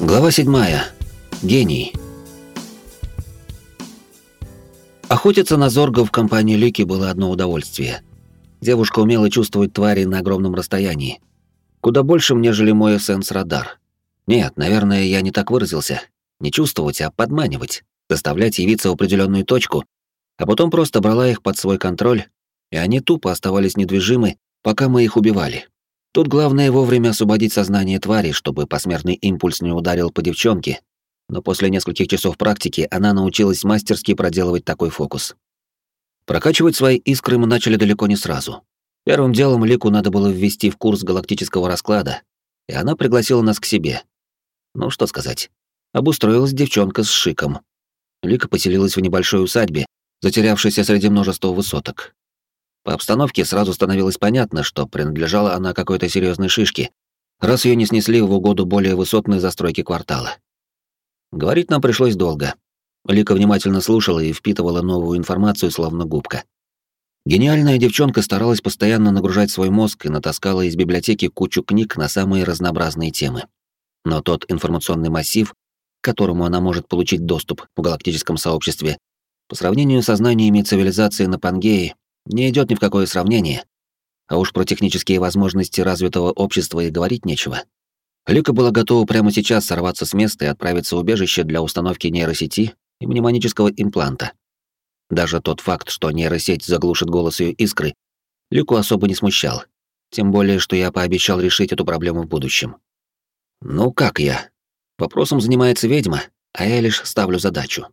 Глава 7. Гений. Охотиться на зоргов в компании Лики было одно удовольствие. Девушка умела чувствовать твари на огромном расстоянии. Куда больше, нежели мой сенс-радар. Нет, наверное, я не так выразился. Не чувствовать, а подманивать, заставлять явиться в определенную точку, а потом просто брала их под свой контроль, и они тупо оставались недвижимы, пока мы их убивали. Тут главное вовремя освободить сознание твари, чтобы посмертный импульс не ударил по девчонке, но после нескольких часов практики она научилась мастерски проделывать такой фокус. Прокачивать свои искры мы начали далеко не сразу. Первым делом Лику надо было ввести в курс галактического расклада, и она пригласила нас к себе. Ну, что сказать. Обустроилась девчонка с шиком. Лика поселилась в небольшой усадьбе, затерявшейся среди множества высоток. По обстановке сразу становилось понятно, что принадлежала она какой-то серьезной шишке, раз ее не снесли в угоду более высотной застройки квартала. Говорить нам пришлось долго. Лика внимательно слушала и впитывала новую информацию, словно губка. Гениальная девчонка старалась постоянно нагружать свой мозг и натаскала из библиотеки кучу книг на самые разнообразные темы. Но тот информационный массив, к которому она может получить доступ в галактическом сообществе, по сравнению со знаниями цивилизации на Пангее, не идет ни в какое сравнение. А уж про технические возможности развитого общества и говорить нечего. Лика была готова прямо сейчас сорваться с места и отправиться в убежище для установки нейросети и мнемонического импланта. Даже тот факт, что нейросеть заглушит голос ее искры, Люку особо не смущал. Тем более, что я пообещал решить эту проблему в будущем. Ну как я? Вопросом занимается ведьма, а я лишь ставлю задачу.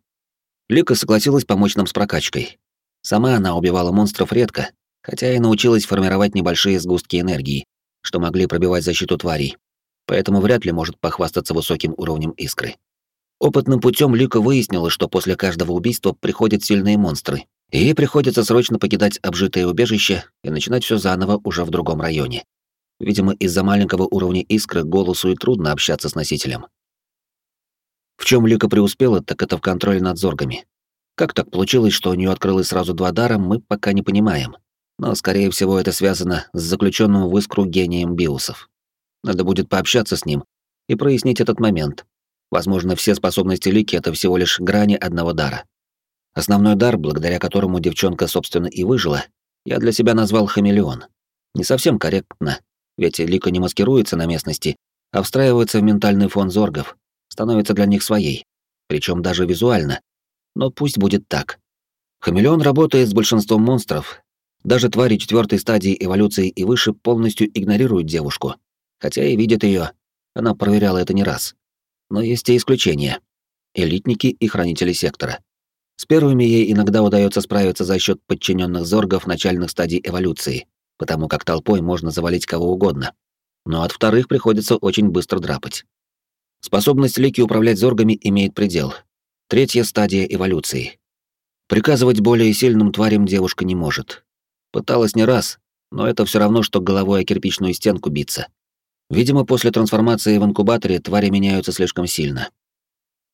Лика согласилась помочь нам с прокачкой. Сама она убивала монстров редко, хотя и научилась формировать небольшие сгустки энергии, что могли пробивать защиту тварей, поэтому вряд ли может похвастаться высоким уровнем искры. Опытным путем Лика выяснила, что после каждого убийства приходят сильные монстры, и ей приходится срочно покидать обжитое убежище и начинать все заново уже в другом районе. Видимо, из-за маленького уровня искры голосу и трудно общаться с носителем. В чем Лика преуспела, так это в контроле над зоргами. Как так получилось, что у нее открылось сразу два дара, мы пока не понимаем. Но, скорее всего, это связано с заключенным в искру гением биусов. Надо будет пообщаться с ним и прояснить этот момент. Возможно, все способности Лики — это всего лишь грани одного дара. Основной дар, благодаря которому девчонка, собственно, и выжила, я для себя назвал хамелеон. Не совсем корректно, ведь Лика не маскируется на местности, а встраивается в ментальный фон зоргов, становится для них своей, причем даже визуально, но пусть будет так. Хамелеон работает с большинством монстров. Даже твари четвертой стадии эволюции и выше полностью игнорируют девушку. Хотя и видят ее. Она проверяла это не раз. Но есть и исключения. Элитники и хранители сектора. С первыми ей иногда удается справиться за счет подчиненных зоргов начальных стадий эволюции, потому как толпой можно завалить кого угодно. Но от вторых приходится очень быстро драпать. Способность Лики управлять зоргами имеет предел, Третья стадия эволюции. Приказывать более сильным тварям девушка не может. Пыталась не раз, но это все равно, что головой о кирпичную стенку биться. Видимо, после трансформации в инкубаторе твари меняются слишком сильно.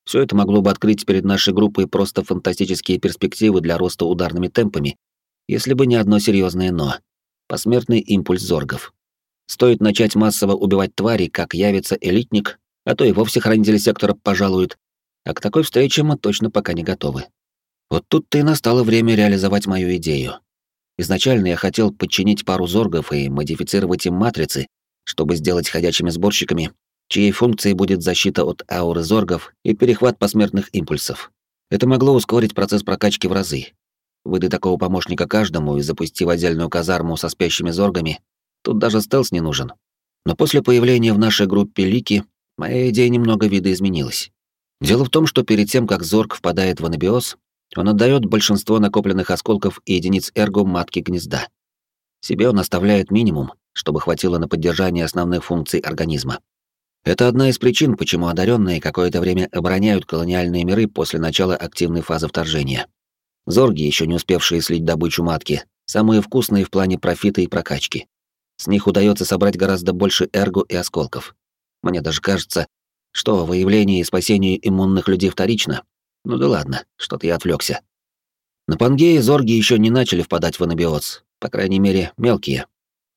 Все это могло бы открыть перед нашей группой просто фантастические перспективы для роста ударными темпами, если бы не одно серьезное «но» — посмертный импульс зоргов. Стоит начать массово убивать твари, как явится элитник, а то и вовсе хранители сектора пожалуют, а к такой встрече мы точно пока не готовы. Вот тут-то и настало время реализовать мою идею. Изначально я хотел подчинить пару зоргов и модифицировать им матрицы, чтобы сделать ходячими сборщиками, чьей функцией будет защита от ауры зоргов и перехват посмертных импульсов. Это могло ускорить процесс прокачки в разы. Выдай такого помощника каждому и запусти в отдельную казарму со спящими зоргами, тут даже стелс не нужен. Но после появления в нашей группе Лики моя идея немного видоизменилась. Дело в том, что перед тем, как Зорг впадает в анабиоз, он отдает большинство накопленных осколков и единиц эрго матки гнезда. Себе он оставляет минимум, чтобы хватило на поддержание основных функций организма. Это одна из причин, почему одаренные какое-то время обороняют колониальные миры после начала активной фазы вторжения. Зорги, еще не успевшие слить добычу матки, самые вкусные в плане профита и прокачки. С них удается собрать гораздо больше эрго и осколков. Мне даже кажется, что, выявление и спасение иммунных людей вторично? Ну да ладно, что-то я отвлекся. На Пангее зорги еще не начали впадать в анабиоз, по крайней мере, мелкие.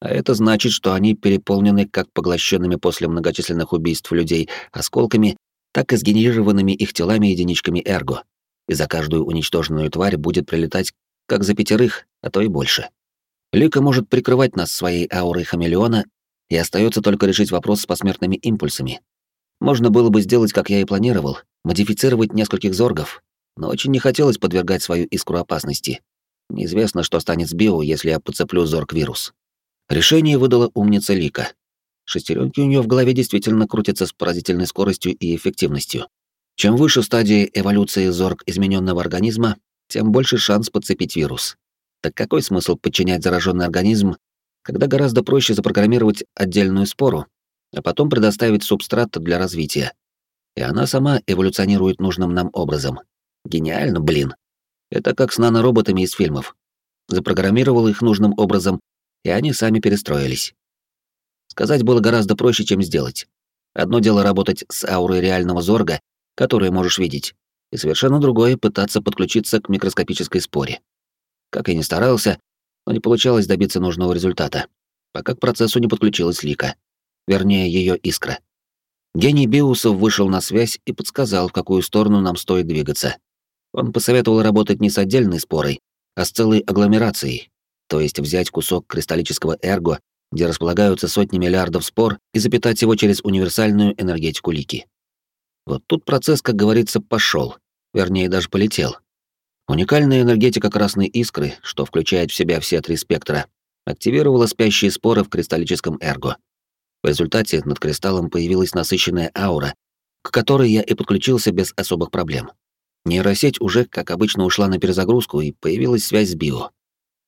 А это значит, что они переполнены как поглощенными после многочисленных убийств людей осколками, так и сгенерированными их телами единичками эрго, и за каждую уничтоженную тварь будет прилетать как за пятерых, а то и больше. Лика может прикрывать нас своей аурой хамелеона, и остается только решить вопрос с посмертными импульсами. Можно было бы сделать, как я и планировал, модифицировать нескольких зоргов, но очень не хотелось подвергать свою искру опасности. Неизвестно, что станет с био, если я подцеплю зорг-вирус. Решение выдала умница Лика. Шестеренки у нее в голове действительно крутятся с поразительной скоростью и эффективностью. Чем выше стадии эволюции зорг измененного организма, тем больше шанс подцепить вирус. Так какой смысл подчинять зараженный организм, когда гораздо проще запрограммировать отдельную спору, а потом предоставить субстрат для развития? И она сама эволюционирует нужным нам образом. Гениально, блин. Это как с нанороботами из фильмов. Запрограммировал их нужным образом, и они сами перестроились. Сказать было гораздо проще, чем сделать. Одно дело работать с аурой реального зорга, которую можешь видеть, и совершенно другое — пытаться подключиться к микроскопической споре. Как я ни старался, но не получалось добиться нужного результата, пока к процессу не подключилась Лика. Вернее, ее искра. Гений Биусов вышел на связь и подсказал, в какую сторону нам стоит двигаться. Он посоветовал работать не с отдельной спорой, а с целой агломерацией, то есть взять кусок кристаллического эрго, где располагаются сотни миллиардов спор, и запитать его через универсальную энергетику Лики. Вот тут процесс, как говорится, пошел, вернее, даже полетел. Уникальная энергетика красной искры, что включает в себя все три спектра, активировала спящие споры в кристаллическом эрго. В результате над кристаллом появилась насыщенная аура, к которой я и подключился без особых проблем. Нейросеть уже, как обычно, ушла на перезагрузку, и появилась связь с био.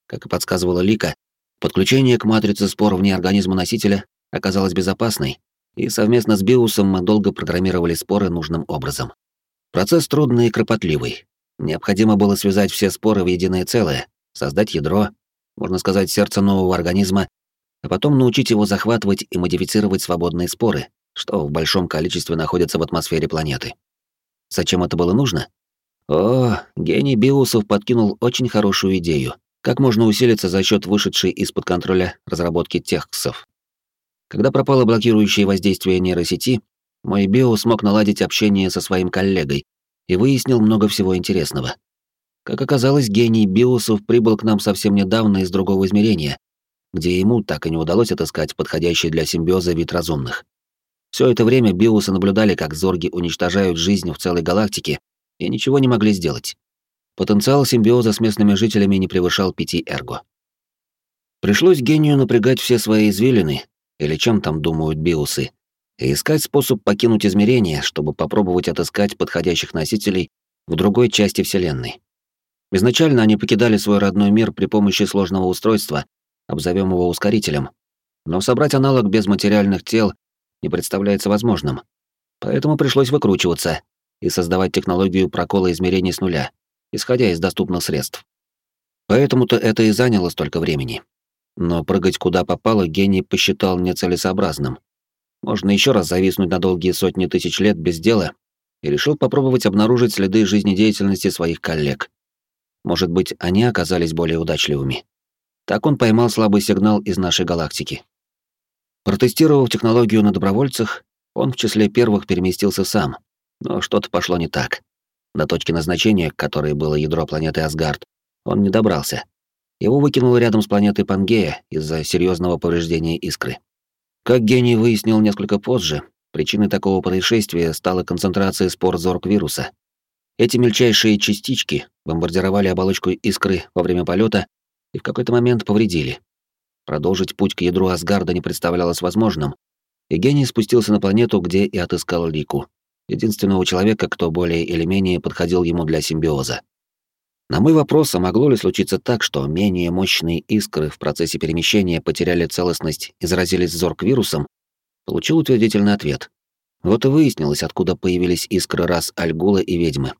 Как и подсказывала Лика, подключение к матрице спор вне организма носителя оказалось безопасной, и совместно с Биусом мы долго программировали споры нужным образом. Процесс трудный и кропотливый. Необходимо было связать все споры в единое целое, создать ядро, можно сказать, сердце нового организма, а потом научить его захватывать и модифицировать свободные споры, что в большом количестве находятся в атмосфере планеты. Зачем это было нужно? О, гений Биусов подкинул очень хорошую идею, как можно усилиться за счет вышедшей из-под контроля разработки техксов. Когда пропало блокирующее воздействие нейросети, мой био смог наладить общение со своим коллегой и выяснил много всего интересного. Как оказалось, гений биосов прибыл к нам совсем недавно из другого измерения, где ему так и не удалось отыскать подходящий для симбиоза вид разумных. Все это время биосы наблюдали, как зорги уничтожают жизнь в целой галактике, и ничего не могли сделать. Потенциал симбиоза с местными жителями не превышал пяти эрго. Пришлось гению напрягать все свои извилины, или чем там думают биусы, и искать способ покинуть измерение, чтобы попробовать отыскать подходящих носителей в другой части Вселенной. Изначально они покидали свой родной мир при помощи сложного устройства, обзовем его ускорителем, но собрать аналог без материальных тел не представляется возможным. Поэтому пришлось выкручиваться и создавать технологию прокола измерений с нуля, исходя из доступных средств. Поэтому-то это и заняло столько времени но прыгать куда попало гений посчитал нецелесообразным. Можно еще раз зависнуть на долгие сотни тысяч лет без дела и решил попробовать обнаружить следы жизнедеятельности своих коллег. Может быть, они оказались более удачливыми. Так он поймал слабый сигнал из нашей галактики. Протестировав технологию на добровольцах, он в числе первых переместился сам, но что-то пошло не так. До точки назначения, которой было ядро планеты Асгард, он не добрался. Его выкинуло рядом с планетой Пангея из-за серьезного повреждения искры. Как гений выяснил несколько позже, причиной такого происшествия стала концентрация спор зорг-вируса. Эти мельчайшие частички бомбардировали оболочку искры во время полета и в какой-то момент повредили. Продолжить путь к ядру Асгарда не представлялось возможным, и гений спустился на планету, где и отыскал Лику, единственного человека, кто более или менее подходил ему для симбиоза. На мой вопрос, а могло ли случиться так, что менее мощные искры в процессе перемещения потеряли целостность и заразились зорг-вирусом, получил утвердительный ответ. Вот и выяснилось, откуда появились искры рас Альгула и ведьмы.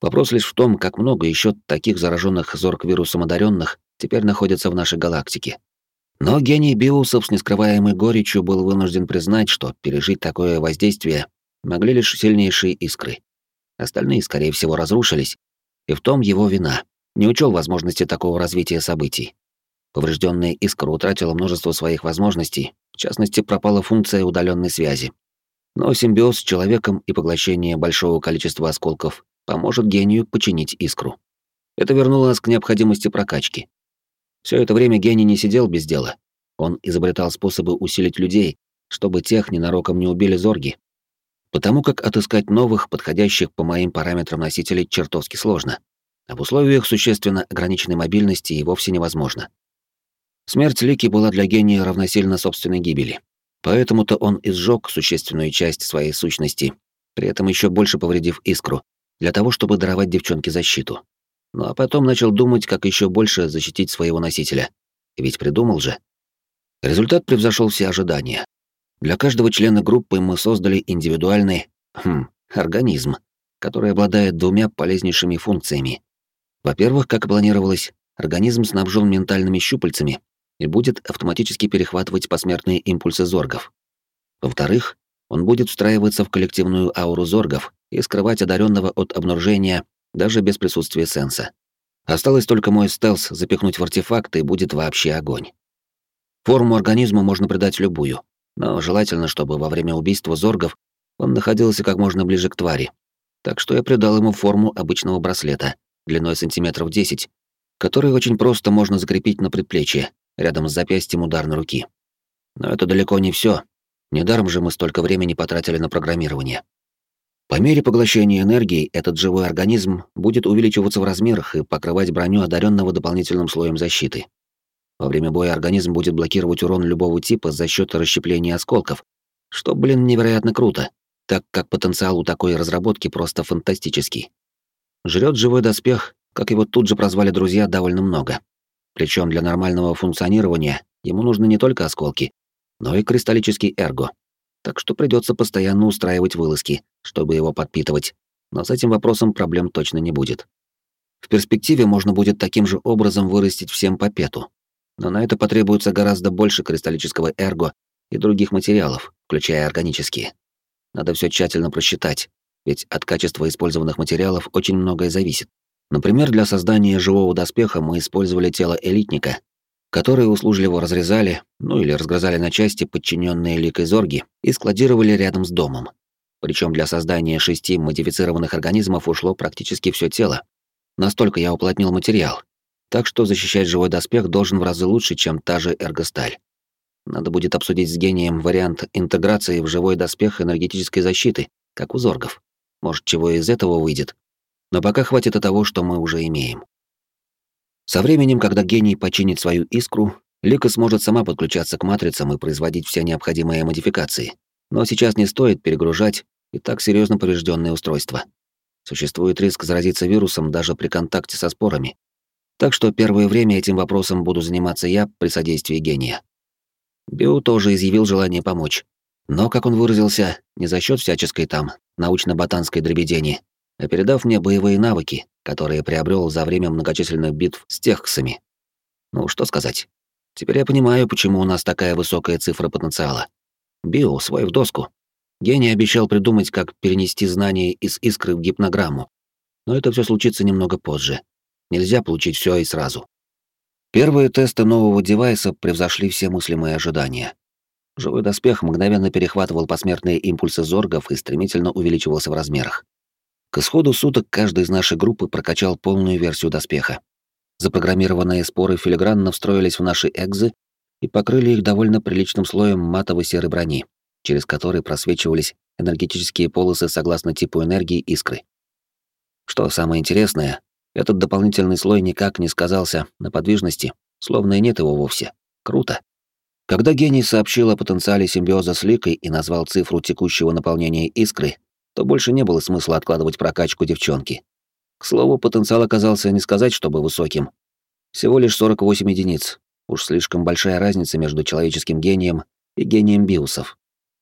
Вопрос лишь в том, как много еще таких зараженных зорг-вирусом одаренных теперь находится в нашей галактике. Но гений Биусов с нескрываемой горечью был вынужден признать, что пережить такое воздействие могли лишь сильнейшие искры. Остальные, скорее всего, разрушились, и в том его вина. Не учел возможности такого развития событий. Поврежденная искра утратила множество своих возможностей, в частности, пропала функция удаленной связи. Но симбиоз с человеком и поглощение большого количества осколков поможет гению починить искру. Это вернуло нас к необходимости прокачки. Все это время гений не сидел без дела. Он изобретал способы усилить людей, чтобы тех ненароком не убили зорги. Потому как отыскать новых, подходящих по моим параметрам носителей чертовски сложно. А в условиях существенно ограниченной мобильности и вовсе невозможно. Смерть Лики была для гения равносильна собственной гибели. Поэтому-то он изжег существенную часть своей сущности, при этом еще больше повредив искру, для того, чтобы даровать девчонке защиту. Ну а потом начал думать, как еще больше защитить своего носителя. Ведь придумал же. Результат превзошел все ожидания. Для каждого члена группы мы создали индивидуальный хм, организм, который обладает двумя полезнейшими функциями. Во-первых, как и планировалось, организм снабжен ментальными щупальцами, и будет автоматически перехватывать посмертные импульсы зоргов. Во-вторых, он будет встраиваться в коллективную ауру зоргов и скрывать одаренного от обнаружения даже без присутствия сенса. Осталось только мой стелс запихнуть в артефакт, и будет вообще огонь. Форму организма можно придать любую, но желательно, чтобы во время убийства зоргов он находился как можно ближе к твари. Так что я придал ему форму обычного браслета, длиной сантиметров 10, который очень просто можно закрепить на предплечье, рядом с запястьем ударной руки. Но это далеко не все. Недаром же мы столько времени потратили на программирование. По мере поглощения энергии этот живой организм будет увеличиваться в размерах и покрывать броню одаренного дополнительным слоем защиты. Во время боя организм будет блокировать урон любого типа за счет расщепления осколков, что, блин, невероятно круто, так как потенциал у такой разработки просто фантастический. Жрет живой доспех, как его тут же прозвали друзья, довольно много. Причем для нормального функционирования ему нужны не только осколки, но и кристаллический эрго. Так что придется постоянно устраивать вылазки, чтобы его подпитывать. Но с этим вопросом проблем точно не будет. В перспективе можно будет таким же образом вырастить всем по пету. Но на это потребуется гораздо больше кристаллического эрго и других материалов, включая органические. Надо все тщательно просчитать, ведь от качества использованных материалов очень многое зависит. Например, для создания живого доспеха мы использовали тело элитника, которое услужливо разрезали, ну или разгрызали на части подчиненные ликой зорги и складировали рядом с домом. Причем для создания шести модифицированных организмов ушло практически все тело. Настолько я уплотнил материал. Так что защищать живой доспех должен в разы лучше, чем та же эргосталь. Надо будет обсудить с гением вариант интеграции в живой доспех энергетической защиты, как у зоргов. Может, чего из этого выйдет, но пока хватит и того, что мы уже имеем. Со временем, когда гений починит свою искру, Лика сможет сама подключаться к матрицам и производить все необходимые модификации. Но сейчас не стоит перегружать и так серьезно поврежденное устройство. Существует риск заразиться вирусом даже при контакте со спорами. Так что первое время этим вопросом буду заниматься я при содействии гения. Био тоже изъявил желание помочь. Но, как он выразился, не за счет всяческой там научно-ботанской дребедени, а передав мне боевые навыки, которые приобрел за время многочисленных битв с техксами. Ну, что сказать. Теперь я понимаю, почему у нас такая высокая цифра потенциала. Био свой в доску. Гений обещал придумать, как перенести знания из искры в гипнограмму. Но это все случится немного позже. Нельзя получить все и сразу. Первые тесты нового девайса превзошли все мыслимые ожидания. Живой доспех мгновенно перехватывал посмертные импульсы зоргов и стремительно увеличивался в размерах. К исходу суток каждый из нашей группы прокачал полную версию доспеха. Запрограммированные споры филигранно встроились в наши экзы и покрыли их довольно приличным слоем матовой серой брони, через который просвечивались энергетические полосы согласно типу энергии искры. Что самое интересное, этот дополнительный слой никак не сказался на подвижности, словно и нет его вовсе. Круто. Когда гений сообщил о потенциале симбиоза с Ликой и назвал цифру текущего наполнения искры, то больше не было смысла откладывать прокачку девчонки. К слову, потенциал оказался не сказать, чтобы высоким. Всего лишь 48 единиц. Уж слишком большая разница между человеческим гением и гением биусов.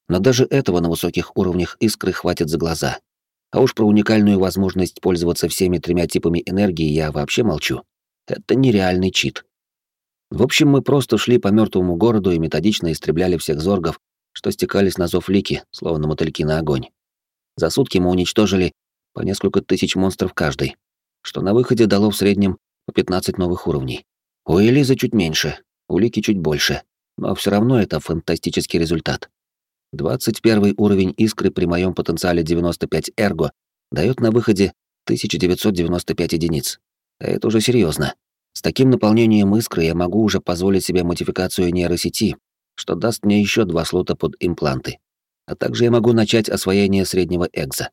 Но даже этого на высоких уровнях искры хватит за глаза. А уж про уникальную возможность пользоваться всеми тремя типами энергии я вообще молчу. Это нереальный чит. В общем, мы просто шли по мертвому городу и методично истребляли всех зоргов, что стекались на зов Лики, словно мотыльки на огонь. За сутки мы уничтожили по несколько тысяч монстров каждый, что на выходе дало в среднем по 15 новых уровней. У Элизы чуть меньше, у Лики чуть больше, но все равно это фантастический результат. 21 уровень искры при моем потенциале 95 эрго дает на выходе 1995 единиц. Это уже серьезно. С таким наполнением искры я могу уже позволить себе модификацию нейросети, что даст мне еще два слота под импланты. А также я могу начать освоение среднего экза.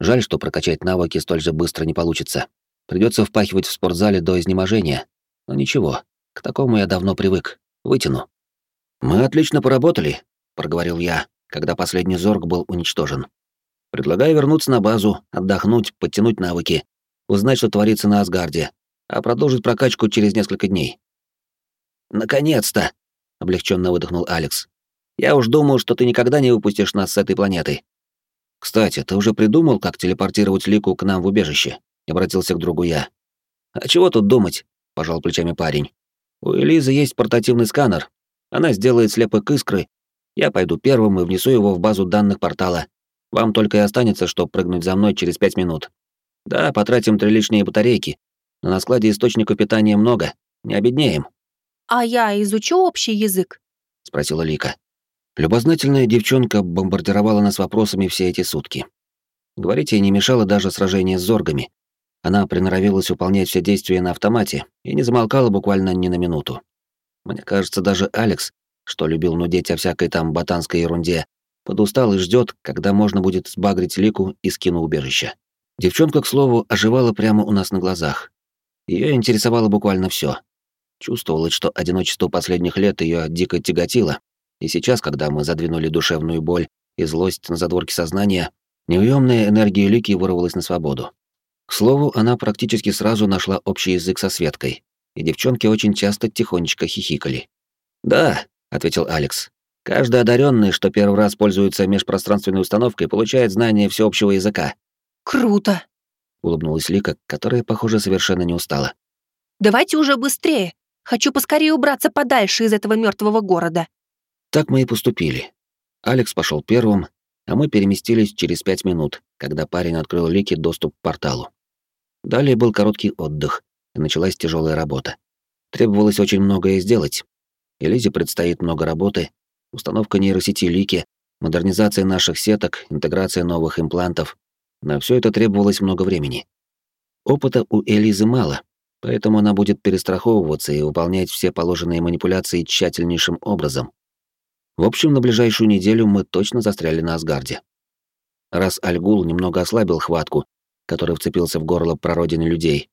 Жаль, что прокачать навыки столь же быстро не получится. Придется впахивать в спортзале до изнеможения. Но ничего, к такому я давно привык. Вытяну. Мы отлично поработали, проговорил я, когда последний зорг был уничтожен. Предлагаю вернуться на базу, отдохнуть, подтянуть навыки, узнать, что творится на Асгарде, а продолжить прокачку через несколько дней. Наконец-то, облегченно выдохнул Алекс. Я уж думал, что ты никогда не выпустишь нас с этой планеты. Кстати, ты уже придумал, как телепортировать Лику к нам в убежище? обратился к другу я. А чего тут думать? пожал плечами парень. У Элизы есть портативный сканер. Она сделает слепок искры я пойду первым и внесу его в базу данных портала. Вам только и останется, что прыгнуть за мной через пять минут. Да, потратим три лишние батарейки, но на складе источников питания много, не обеднеем». «А я изучу общий язык?» — спросила Лика. Любознательная девчонка бомбардировала нас вопросами все эти сутки. Говорить ей не мешало даже сражение с зоргами. Она приноровилась выполнять все действия на автомате и не замолкала буквально ни на минуту. Мне кажется, даже Алекс, что любил нудеть о всякой там ботанской ерунде, подустал и ждет, когда можно будет сбагрить Лику из киноубежища. Девчонка, к слову, оживала прямо у нас на глазах. Ее интересовало буквально все. Чувствовалось, что одиночество последних лет ее дико тяготило, и сейчас, когда мы задвинули душевную боль и злость на задворки сознания, неуемная энергия Лики вырвалась на свободу. К слову, она практически сразу нашла общий язык со Светкой, и девчонки очень часто тихонечко хихикали. «Да, ответил Алекс. Каждый одаренный, что первый раз пользуется межпространственной установкой, получает знание всеобщего языка. Круто, улыбнулась Лика, которая, похоже, совершенно не устала. Давайте уже быстрее. Хочу поскорее убраться подальше из этого мертвого города. Так мы и поступили. Алекс пошел первым, а мы переместились через пять минут, когда парень открыл Лике доступ к порталу. Далее был короткий отдых, и началась тяжелая работа. Требовалось очень многое сделать, Элизе предстоит много работы, установка нейросети Лики, модернизация наших сеток, интеграция новых имплантов. На все это требовалось много времени. Опыта у Элизы мало, поэтому она будет перестраховываться и выполнять все положенные манипуляции тщательнейшим образом. В общем, на ближайшую неделю мы точно застряли на Асгарде. Раз Альгул немного ослабил хватку, который вцепился в горло прародины людей,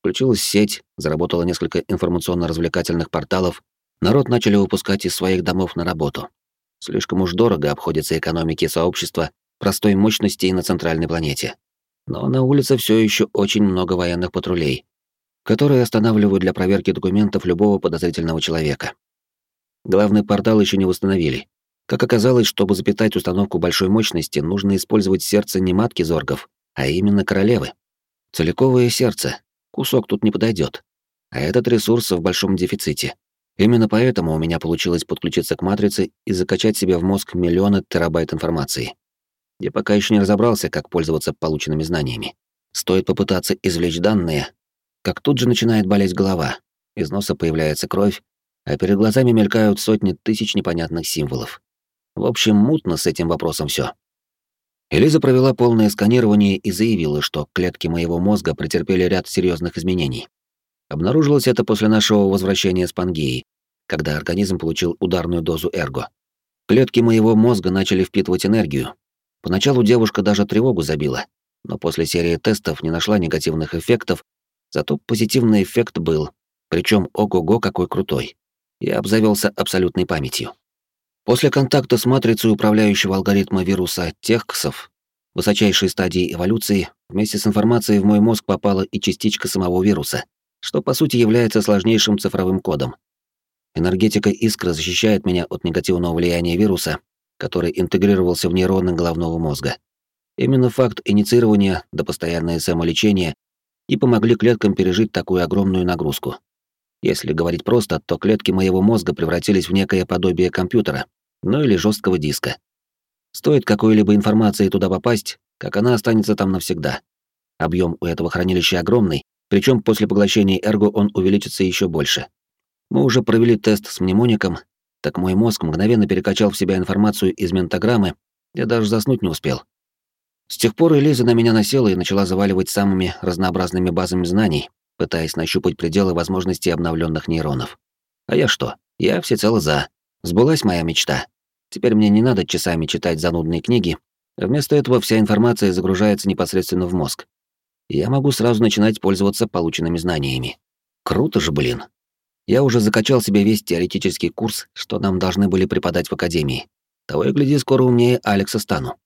включилась сеть, заработало несколько информационно-развлекательных порталов, народ начали выпускать из своих домов на работу. Слишком уж дорого обходится экономике сообщества простой мощности на центральной планете. Но на улице все еще очень много военных патрулей, которые останавливают для проверки документов любого подозрительного человека. Главный портал еще не восстановили. Как оказалось, чтобы запитать установку большой мощности, нужно использовать сердце не матки зоргов, а именно королевы. Целиковое сердце. Кусок тут не подойдет. А этот ресурс в большом дефиците. Именно поэтому у меня получилось подключиться к матрице и закачать себе в мозг миллионы терабайт информации. Я пока еще не разобрался, как пользоваться полученными знаниями. Стоит попытаться извлечь данные, как тут же начинает болеть голова, из носа появляется кровь, а перед глазами мелькают сотни тысяч непонятных символов. В общем, мутно с этим вопросом все. Элиза провела полное сканирование и заявила, что клетки моего мозга претерпели ряд серьезных изменений. Обнаружилось это после нашего возвращения с Пангеи, когда организм получил ударную дозу эрго. Клетки моего мозга начали впитывать энергию. Поначалу девушка даже тревогу забила, но после серии тестов не нашла негативных эффектов, зато позитивный эффект был, причем ого-го какой крутой. Я обзавелся абсолютной памятью. После контакта с матрицей управляющего алгоритма вируса Техксов, высочайшей стадии эволюции, вместе с информацией в мой мозг попала и частичка самого вируса — что по сути является сложнейшим цифровым кодом. Энергетика искры защищает меня от негативного влияния вируса, который интегрировался в нейроны головного мозга. Именно факт инициирования до постоянное самолечение и помогли клеткам пережить такую огромную нагрузку. Если говорить просто, то клетки моего мозга превратились в некое подобие компьютера, ну или жесткого диска. Стоит какой-либо информации туда попасть, как она останется там навсегда. Объем у этого хранилища огромный, причем после поглощения эрго он увеличится еще больше. Мы уже провели тест с мнемоником, так мой мозг мгновенно перекачал в себя информацию из ментограммы, я даже заснуть не успел. С тех пор Элиза на меня насела и начала заваливать самыми разнообразными базами знаний, пытаясь нащупать пределы возможностей обновленных нейронов. А я что? Я всецело за. Сбылась моя мечта. Теперь мне не надо часами читать занудные книги, вместо этого вся информация загружается непосредственно в мозг. Я могу сразу начинать пользоваться полученными знаниями. Круто же, блин. Я уже закачал себе весь теоретический курс, что нам должны были преподать в академии. Того и гляди, скоро умнее Алекса стану.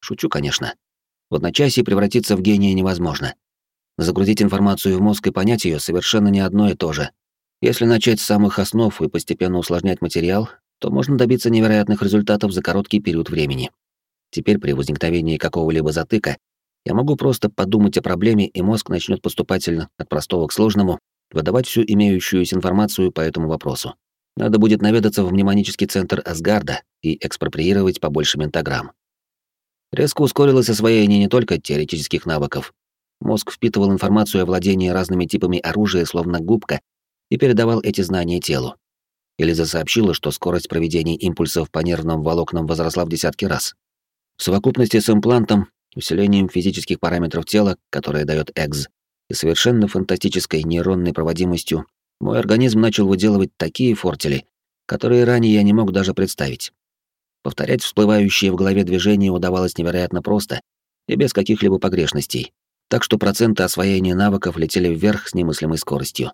Шучу, конечно. В одночасье превратиться в гения невозможно. Загрузить информацию в мозг и понять ее совершенно не одно и то же. Если начать с самых основ и постепенно усложнять материал, то можно добиться невероятных результатов за короткий период времени. Теперь при возникновении какого-либо затыка я могу просто подумать о проблеме, и мозг начнет поступательно от простого к сложному выдавать всю имеющуюся информацию по этому вопросу. Надо будет наведаться в мнемонический центр Асгарда и экспроприировать побольше ментограмм. Резко ускорилось освоение не только теоретических навыков. Мозг впитывал информацию о владении разными типами оружия словно губка и передавал эти знания телу. Элиза сообщила, что скорость проведения импульсов по нервным волокнам возросла в десятки раз. В совокупности с имплантом, усилением физических параметров тела, которое дает ЭКЗ, и совершенно фантастической нейронной проводимостью, мой организм начал выделывать такие фортели, которые ранее я не мог даже представить. Повторять всплывающие в голове движения удавалось невероятно просто и без каких-либо погрешностей, так что проценты освоения навыков летели вверх с немыслимой скоростью.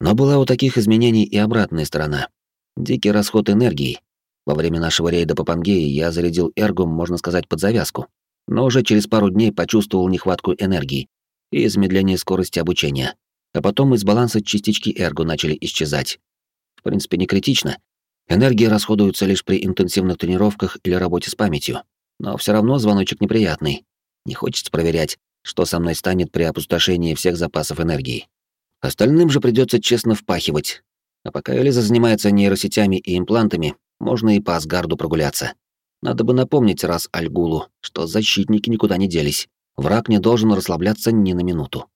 Но была у таких изменений и обратная сторона. Дикий расход энергии. Во время нашего рейда по Пангеи я зарядил эргум, можно сказать, под завязку, но уже через пару дней почувствовал нехватку энергии, и замедление скорости обучения. А потом из баланса частички эрго начали исчезать. В принципе, не критично. Энергия расходуется лишь при интенсивных тренировках или работе с памятью. Но все равно звоночек неприятный. Не хочется проверять, что со мной станет при опустошении всех запасов энергии. Остальным же придется честно впахивать. А пока Элиза занимается нейросетями и имплантами, можно и по Асгарду прогуляться. Надо бы напомнить раз Альгулу, что защитники никуда не делись. Враг не должен расслабляться ни на минуту.